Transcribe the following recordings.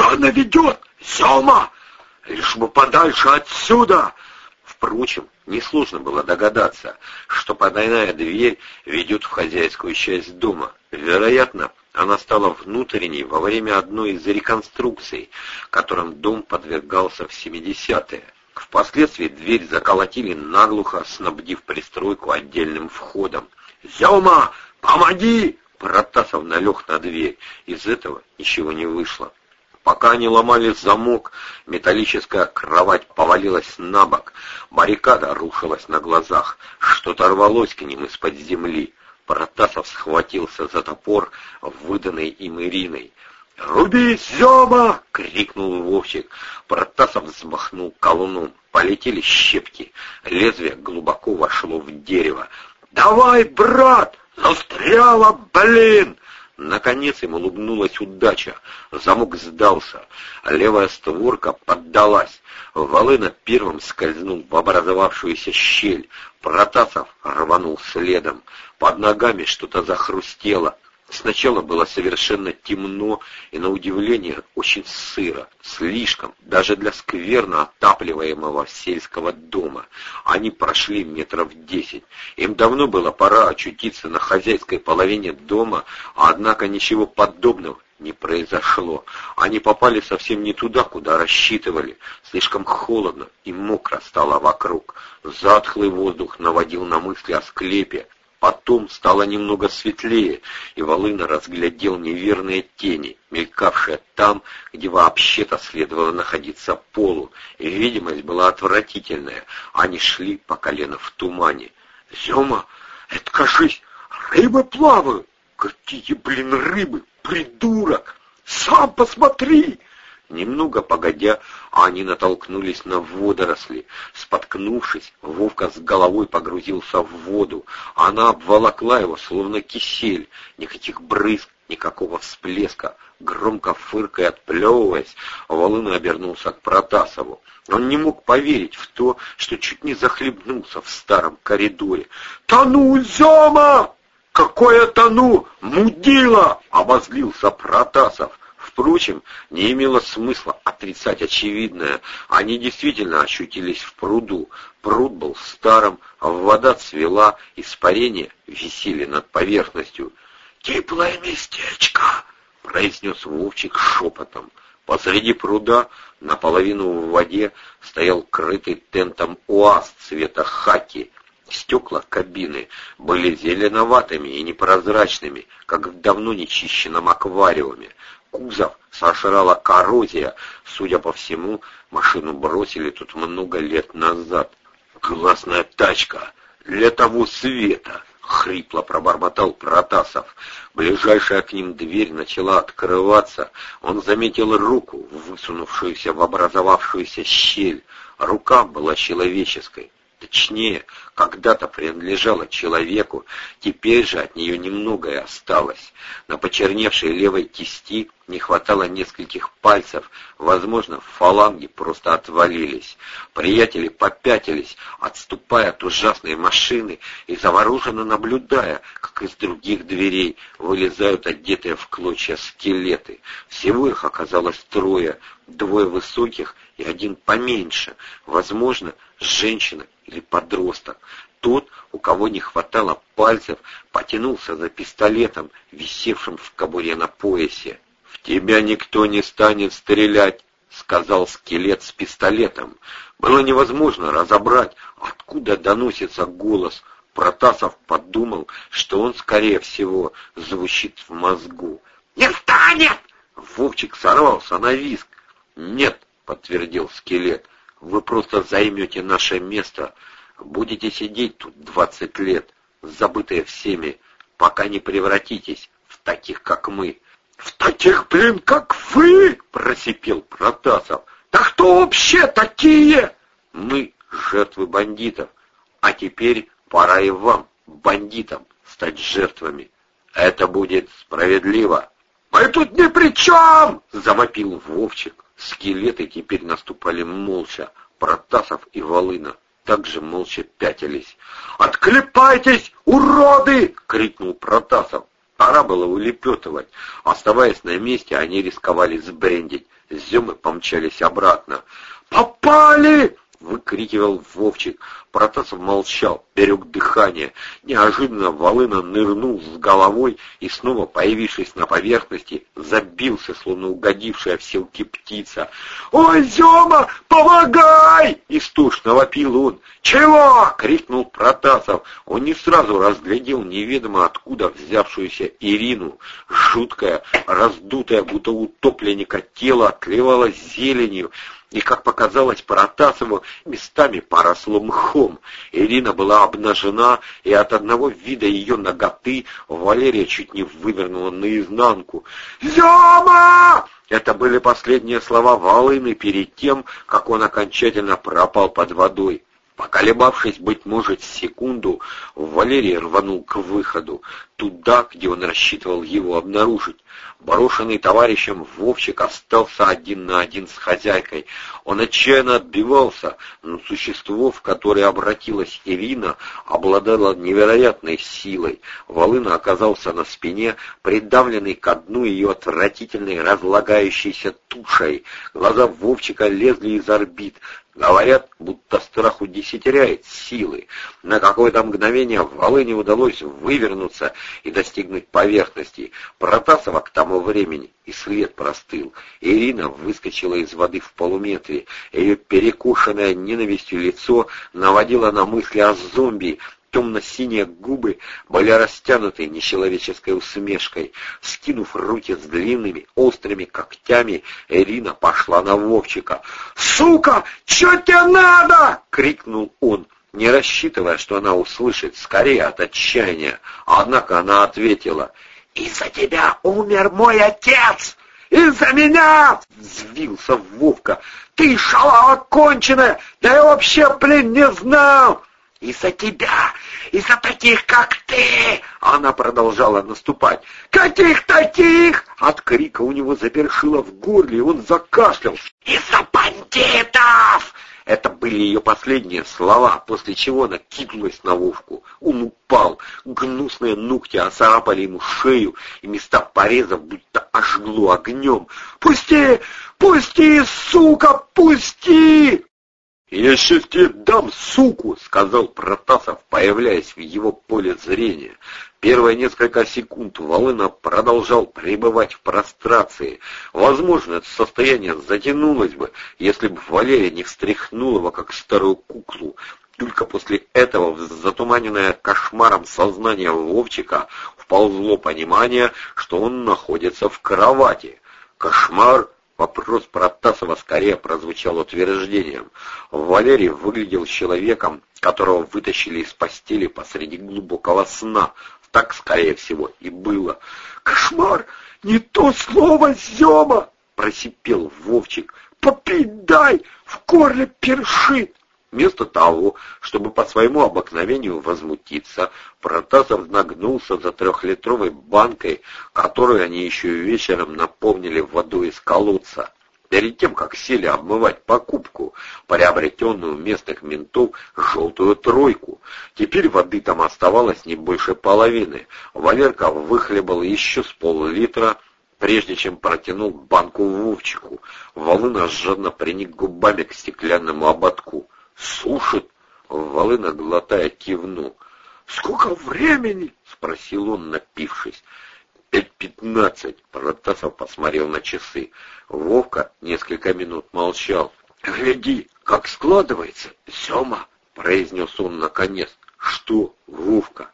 Куда она ведет? Сема! Лишь бы подальше отсюда!» Впрочем, несложно было догадаться, что потайная дверь ведет в хозяйскую часть дома. Вероятно, она стала внутренней во время одной из реконструкций, которым дом подвергался в 70-е. Впоследствии дверь заколотили наглухо, снабдив пристройку отдельным входом. «Зема, помоги!» Протасов налег на дверь. Из этого ничего не вышло. Пока они ломали замок, металлическая кровать повалилась на бок, баррикада рушилась на глазах, что-то рвалось к ним из-под земли. Протасов схватился за топор, выданный им Ириной. «Руби, Зема!» — крикнул Вовчик. Протасов взмахнул колуном. Полетели щепки. Лезвие глубоко вошло в дерево. «Давай, брат! Застряла, блин!» Наконец им улыбнулась удача. Замок сдался. Левая створка поддалась. Волына первым скользнул в образовавшуюся щель. Протасов рванул следом. Под ногами что-то захрустело. Сначала было совершенно темно и, на удивление, очень сыро, слишком, даже для скверно отапливаемого сельского дома. Они прошли метров десять. Им давно было пора очутиться на хозяйской половине дома, однако ничего подобного не произошло. Они попали совсем не туда, куда рассчитывали. Слишком холодно и мокро стало вокруг. Затхлый воздух наводил на мысли о склепе, Потом стало немного светлее, и Волына разглядел неверные тени, мелькавшие там, где вообще-то следовало находиться полу, и видимость была отвратительная. Они шли по колено в тумане. «Зема, это, кажись, рыбы плавают!» «Какие, блин, рыбы, придурок! Сам посмотри!» Немного погодя, они натолкнулись на водоросли. Споткнувшись, Вовка с головой погрузился в воду. Она обволокла его, словно кисель. Никаких брызг, никакого всплеска. Громко фыркая, отплевываясь, Волына обернулся к Протасову. Он не мог поверить в то, что чуть не захлебнулся в старом коридоре. «Тону, Зема!» «Какое тону! Мудила!» — обозлился Протасов. Впрочем, не имело смысла отрицать очевидное. Они действительно ощутились в пруду. Пруд был старым, а вода цвела, испарения висели над поверхностью. «Теплое местечко!» — произнес Вовчик шепотом. Посреди пруда, наполовину в воде, стоял крытый тентом уаз цвета хаки. Стекла кабины были зеленоватыми и непрозрачными, как в давно нечищенном аквариуме кузов сожрала коррозия. Судя по всему, машину бросили тут много лет назад. «Классная тачка! Для того света!» — хрипло пробормотал Протасов. Ближайшая к ним дверь начала открываться. Он заметил руку, высунувшуюся в образовавшуюся щель. Рука была человеческой. Точнее, когда-то принадлежала человеку, теперь же от нее немногое осталось. На почерневшей левой кисти не хватало нескольких пальцев, возможно, фаланги просто отвалились. Приятели попятились, отступая от ужасной машины и завороженно наблюдая, как из других дверей вылезают одетые в клочья скелеты. Всего их оказалось трое, двое высоких и один поменьше, возможно, женщина или подросток. Тот, у кого не хватало пальцев, потянулся за пистолетом, висевшим в кобуре на поясе. «В тебя никто не станет стрелять», — сказал скелет с пистолетом. Было невозможно разобрать, откуда доносится голос. Протасов подумал, что он, скорее всего, звучит в мозгу. «Не станет!» Вовчик сорвался на виск. «Нет», — подтвердил скелет, — «вы просто займете наше место. Будете сидеть тут двадцать лет, забытые всеми, пока не превратитесь в таких, как мы». «В таких, блин, как вы!» — просипел Протасов. «Да кто вообще такие?» «Мы жертвы бандитов, а теперь пора и вам, бандитам, стать жертвами. Это будет справедливо». «Мы тут ни при чем!» — завопил Вовчик. Скелеты теперь наступали молча. Протасов и Волына также молча пятились. «Отклепайтесь, уроды!» — крикнул Протасов. Пора было улепетывать. Оставаясь на месте, они рисковали сбрендить. Земы помчались обратно. «Попали!» — выкрикивал Вовчик. Протасов молчал, берег дыхание. Неожиданно Волына нырнул с головой и, снова появившись на поверхности, забился, словно угодившая в селки птица. «Ой, Зема, помогай!» — истошно вопил он. «Чего?» — крикнул Протасов. Он не сразу разглядел неведомо откуда взявшуюся Ирину. Жуткая, раздутая, будто утопленника тело отливало зеленью, и, как показалось Протасову, местами поросло мхом. Ирина была обнажена, и от одного вида ее ноготы Валерия чуть не вывернула наизнанку. «Зема!» Это были последние слова Волыны перед тем, как он окончательно пропал под водой. Поколебавшись, быть может, секунду, Валерий рванул к выходу, туда, где он рассчитывал его обнаружить. Брошенный товарищем Вовчик остался один на один с хозяйкой. Он отчаянно отбивался, но существо, в которое обратилась Ирина, обладало невероятной силой. Волына оказался на спине, придавленный ко дну ее отвратительной разлагающейся тушей. Глаза Вовчика лезли из орбит. Говорят, будто страх удесятеряет силы. На какое-то мгновение Волыне удалось вывернуться и достигнуть поверхности. Протасова к тому времени и след простыл. Ирина выскочила из воды в полуметре. Ее перекушенное ненавистью лицо наводило на мысли о зомби, Темно-синие губы были растянуты нечеловеческой усмешкой. Скинув руки с длинными, острыми когтями, Ирина пошла на Вовчика. «Сука! Чё тебе надо?» — крикнул он, не рассчитывая, что она услышит, скорее от отчаяния. Однако она ответила, «Из-за тебя умер мой отец!» «Из-за меня!» — взвился Вовка. «Ты шалава конченая! Да я вообще, блин, не знал!» «Из-за тебя! Из-за таких, как ты!» Она продолжала наступать. «Каких таких?» От крика у него запершило в горле, и он закашлял. «Из-за бандитов!» Это были ее последние слова, после чего она кинулась на Вовку. Он упал, гнусные ногти оцарапали ему шею, и места порезов будто ожгло огнем. «Пусти! Пусти, сука, пусти!» «Я сейчас тебе дам, суку!» — сказал Протасов, появляясь в его поле зрения. Первые несколько секунд Волына продолжал пребывать в прострации. Возможно, это состояние затянулось бы, если бы Валерия не встряхнула его, как старую куклу. Только после этого затуманенное кошмаром сознание Вовчика вползло понимание, что он находится в кровати. Кошмар Вопрос Протасова скорее прозвучал утверждением. Валерий выглядел человеком, которого вытащили из постели посреди глубокого сна. Так, скорее всего, и было. «Кошмар! Не то слово, Зема!» — просипел Вовчик. «Попить дай! В горле першит!» Вместо того, чтобы по своему обыкновению возмутиться, Протасов нагнулся за трехлитровой банкой, которую они еще вечером наполнили водой из колодца. Перед тем, как сели обмывать покупку, приобретенную у местных ментов желтую тройку. Теперь воды там оставалось не больше половины. Валерка выхлебал еще с пол-литра, прежде чем протянул банку Вовчику. Волына жадно приник губами к стеклянному ободку. «Сушит!» — Волына, глотая, кивнул. «Сколько времени?» — спросил он, напившись. «Пять пятнадцать!» — Протасов посмотрел на часы. Вовка несколько минут молчал. «Гляди, как складывается, Сема!» — произнес он наконец. «Что, Вовка?»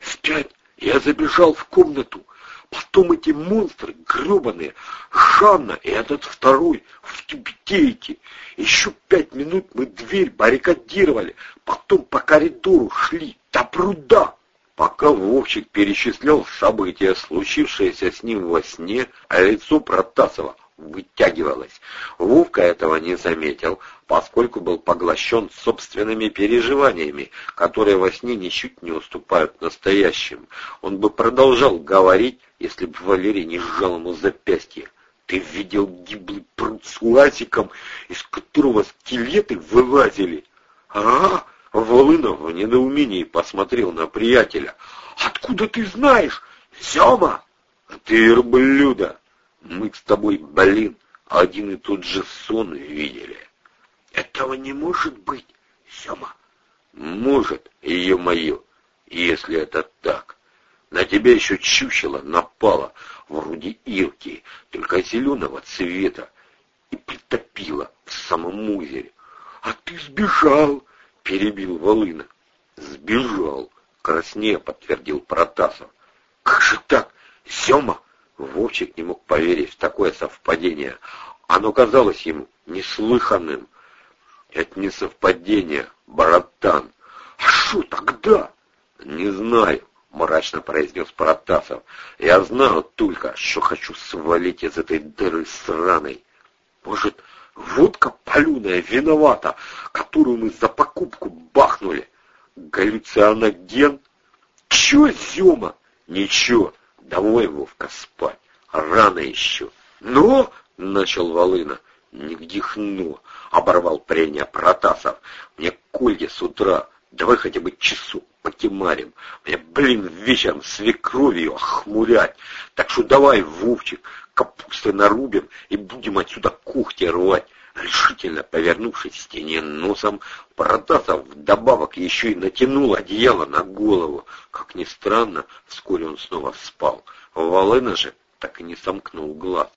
«Спять! Я забежал в комнату. Потом эти монстры гребаные, Жанна и этот второй в тюбетейке. Еще пять минут мы дверь баррикадировали, потом по коридору шли до пруда. Пока Вовчик перечислял события, случившиеся с ним во сне, а лицо Протасова вытягивалось. Вовка этого не заметил, поскольку был поглощен собственными переживаниями, которые во сне ничуть не уступают настоящим. Он бы продолжал говорить, если бы Валерий не сжал ему запястье. Ты видел гиблый пруд с лазиком, из которого скелеты вылазили? А, Волынов в недоумении посмотрел на приятеля. Откуда ты знаешь? Сема! Ты верблюда! Мы с тобой, блин, один и тот же сон видели. Этого не может быть, Сема. Может, ее мое, если это так. На тебя еще чучело напало, вроде Ирки, только зеленого цвета, и притопило в самом озере. — А ты сбежал, — перебил Волына. — Сбежал, — краснее подтвердил Протасов. — Как же так, Сема? Вовчик не мог поверить в такое совпадение. Оно казалось ему неслыханным. Это не совпадение, братан. А что тогда? Не знаю, мрачно произнес Протасов. Я знаю только, что хочу свалить из этой дыры сраной. Может, водка палюная виновата, которую мы за покупку бахнули? Галлюциноген? Чё, Зёма? Ничего, давай, Вовка, спать. Рано еще. Но, — начал Волына, — нигде хну, — оборвал прения Протасов. Мне Колье с утра, давай хотя бы часу покемарим. Мне, блин, вечером свекровью охмурять. Так что давай, Вовчик, капусты нарубим и будем отсюда кухти рвать. Решительно повернувшись к стене носом, Протасов вдобавок еще и натянул одеяло на голову. Как ни странно, вскоре он снова спал. Волына же так и не сомкнул глаз.